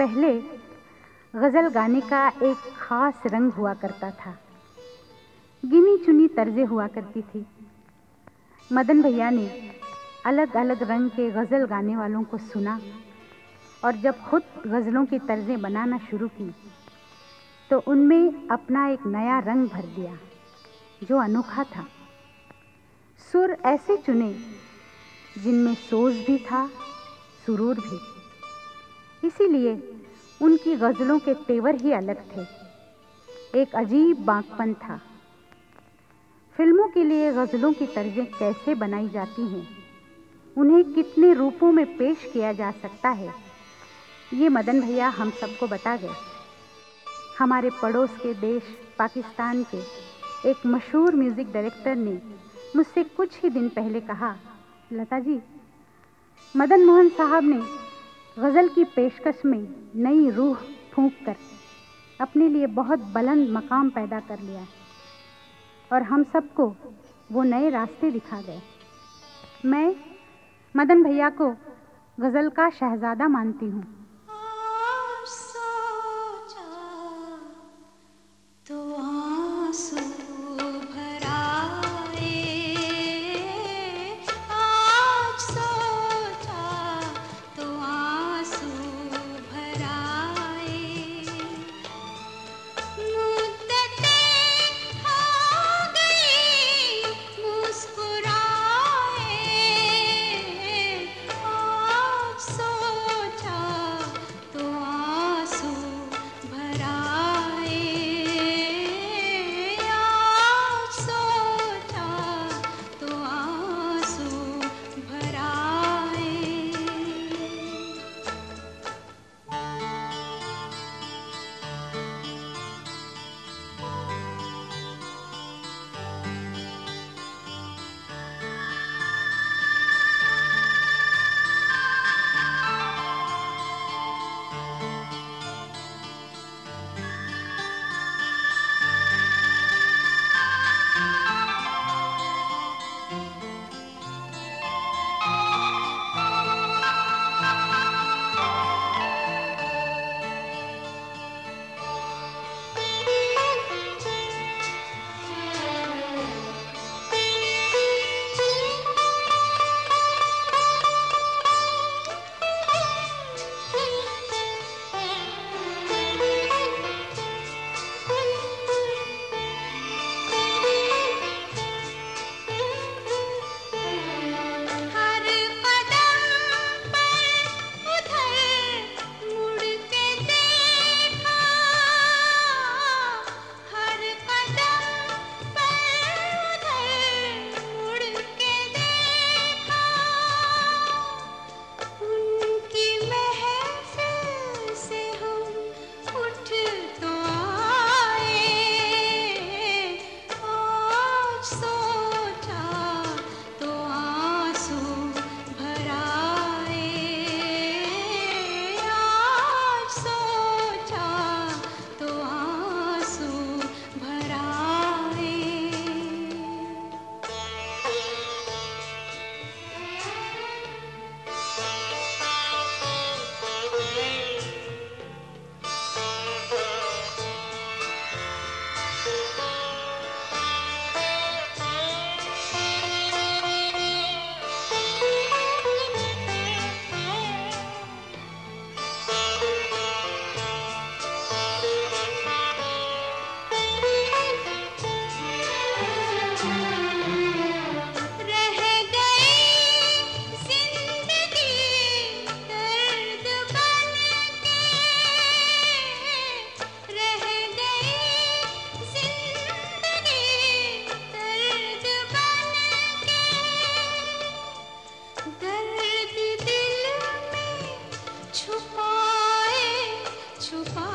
पहले गज़ल गाने का एक ख़ास रंग हुआ करता था। गिनी चुनी तर्जें हुआ करती थी। मदन भैया ने अलग अलग रंग के गज़ल गाने वालों को सुना और जब खुद गज़लों की तर्जें बनाना शुरू की तो उनमें अपना एक नया रंग भर दिया, जो अनोखा था। सुर ऐसे चुने जिनमें सोज भी था, सुरूर भी। इसीलिए उनकी गज़लों के तेवर ही अलग थे। एक अजीब बांकपन था। फ़िल्मों के लिए गज़लों की तर्जें कैसे बनाई जाती हैं? उन्हें कितने रूपों में पेश किया जा सकता है? ये मदन भैया हम सबको बता गए। हमारे पड़ोस के देश, पाकिस्तान के एक मशहूर म्यूज़िक डायरेक्टर ने मुझसे कुछ ही दिन पहले कहा, लता जी, मदन मोहन साहब ने गज़ल की पेशकश में नई रूह फूंक कर अपने लिए बहुत बुलंद मकाम पैदा कर लिया और हम सबको वो नए रास्ते दिखा गए। मैं मदन भैया को गज़ल का शहज़ादा मानती हूँ। So far.